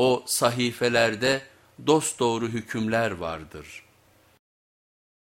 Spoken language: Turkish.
O sahifelerde dosdoğru hükümler vardır.''